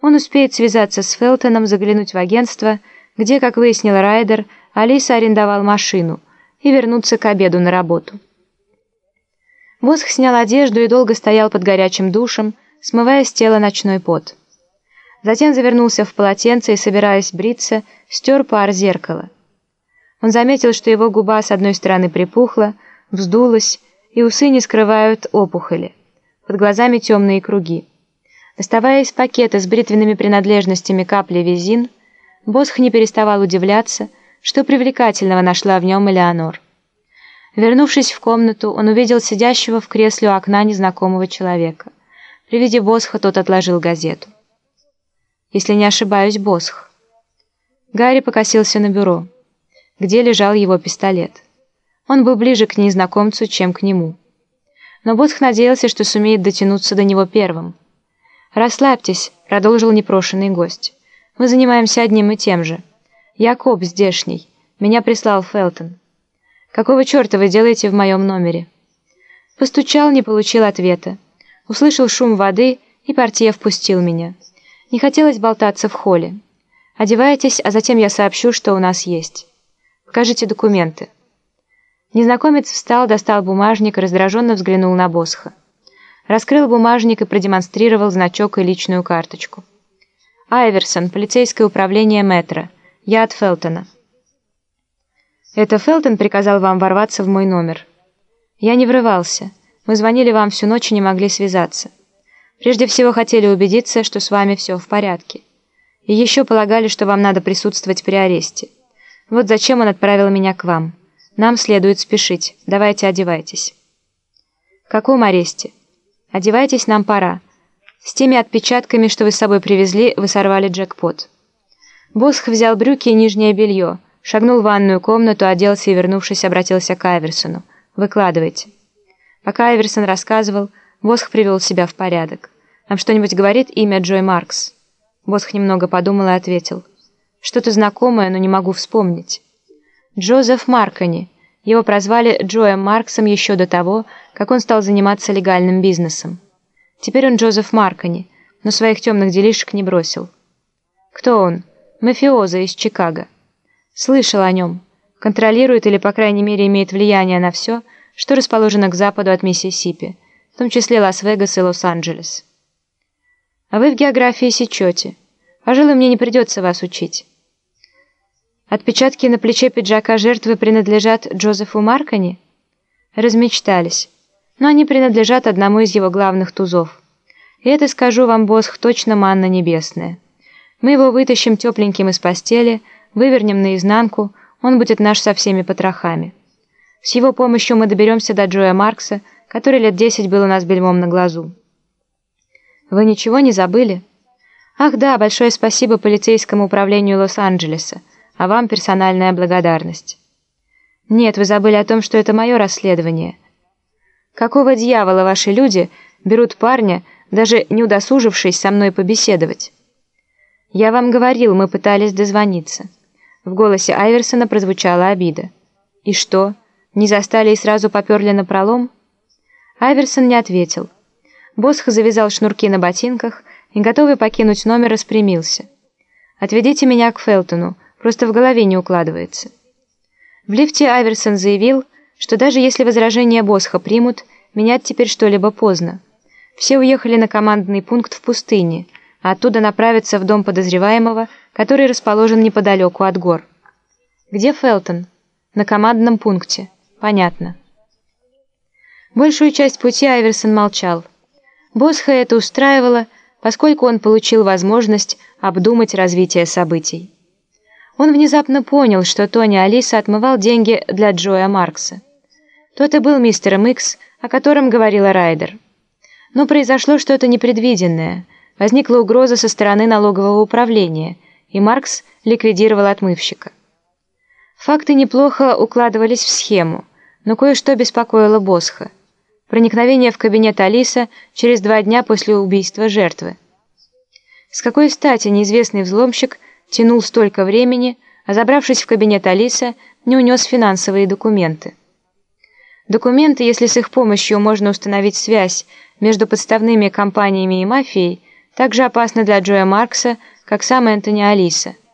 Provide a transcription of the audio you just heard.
Он успеет связаться с Фелтоном, заглянуть в агентство, где, как выяснил Райдер, Алиса арендовал машину, и вернуться к обеду на работу. Босх снял одежду и долго стоял под горячим душем, смывая с тела ночной пот. Затем завернулся в полотенце и, собираясь бриться, стер пар зеркала. Он заметил, что его губа с одной стороны припухла, вздулась, и усы не скрывают опухоли. Под глазами темные круги. Доставая из пакета с бритвенными принадлежностями капли визин, Босх не переставал удивляться, что привлекательного нашла в нем Элеонор. Вернувшись в комнату, он увидел сидящего в кресле у окна незнакомого человека. При виде Босха тот отложил газету. Если не ошибаюсь, Босх. Гарри покосился на бюро, где лежал его пистолет. Он был ближе к незнакомцу, чем к нему. Но Босх надеялся, что сумеет дотянуться до него первым. «Расслабьтесь», — продолжил непрошенный гость. «Мы занимаемся одним и тем же. Я коп здешний. Меня прислал Фелтон. Какого черта вы делаете в моем номере?» Постучал, не получил ответа. Услышал шум воды, и портье впустил меня. Не хотелось болтаться в холле. Одевайтесь, а затем я сообщу, что у нас есть. Покажите документы. Незнакомец встал, достал бумажник и раздраженно взглянул на Босха. Раскрыл бумажник и продемонстрировал значок и личную карточку. «Айверсон, полицейское управление метро. Я от Фелтона». «Это Фелтон приказал вам ворваться в мой номер?» «Я не врывался. Мы звонили вам всю ночь и не могли связаться. Прежде всего хотели убедиться, что с вами все в порядке. И еще полагали, что вам надо присутствовать при аресте. Вот зачем он отправил меня к вам. Нам следует спешить. Давайте одевайтесь. В каком аресте? Одевайтесь, нам пора. С теми отпечатками, что вы с собой привезли, вы сорвали джекпот. Босх взял брюки и нижнее белье, шагнул в ванную комнату, оделся и, вернувшись, обратился к Айверсону. «Выкладывайте». Пока Айверсон рассказывал, Босх привел себя в порядок. «Нам что-нибудь говорит имя Джой Маркс?» Босх немного подумал и ответил. «Что-то знакомое, но не могу вспомнить». «Джозеф Маркони. Его прозвали Джоем Марксом еще до того, как он стал заниматься легальным бизнесом. Теперь он Джозеф Маркони, но своих темных делишек не бросил». «Кто он?» «Мафиоза из Чикаго». «Слышал о нем. Контролирует или, по крайней мере, имеет влияние на все, что расположено к западу от Миссисипи» в том числе Лас-Вегас и Лос-Анджелес. А вы в географии сечете. Пожалуй, мне не придется вас учить. Отпечатки на плече пиджака жертвы принадлежат Джозефу Маркони? Размечтались. Но они принадлежат одному из его главных тузов. И это, скажу вам, Босх, точно манна небесная. Мы его вытащим тепленьким из постели, вывернем наизнанку, он будет наш со всеми потрохами. С его помощью мы доберемся до Джоя Маркса, который лет десять был у нас бельмом на глазу. Вы ничего не забыли? Ах да, большое спасибо полицейскому управлению Лос-Анджелеса, а вам персональная благодарность. Нет, вы забыли о том, что это мое расследование. Какого дьявола ваши люди берут парня, даже не удосужившись со мной побеседовать? Я вам говорил, мы пытались дозвониться. В голосе Айверсона прозвучала обида. И что, не застали и сразу поперли на пролом? Айверсон не ответил. Босх завязал шнурки на ботинках и, готовый покинуть номер, распрямился. «Отведите меня к Фелтону, просто в голове не укладывается». В лифте Айверсон заявил, что даже если возражения Босха примут, менять теперь что-либо поздно. Все уехали на командный пункт в пустыне, а оттуда направятся в дом подозреваемого, который расположен неподалеку от гор. «Где Фелтон?» «На командном пункте». «Понятно». Большую часть пути Айверсон молчал. Босха это устраивало, поскольку он получил возможность обдумать развитие событий. Он внезапно понял, что Тони Алиса отмывал деньги для Джоя Маркса. Тот и был мистером Икс, о котором говорила Райдер. Но произошло что-то непредвиденное. Возникла угроза со стороны налогового управления, и Маркс ликвидировал отмывщика. Факты неплохо укладывались в схему, но кое-что беспокоило Босха – Проникновение в кабинет Алиса через два дня после убийства жертвы. С какой стати неизвестный взломщик тянул столько времени, а забравшись в кабинет Алиса, не унес финансовые документы? Документы, если с их помощью можно установить связь между подставными компаниями и мафией, так же опасна для Джоя Маркса, как сам Энтони Алиса –